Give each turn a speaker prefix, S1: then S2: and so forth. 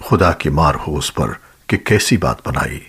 S1: خدا کی مار ہو اس پر کہ کیسی بات بنائی۔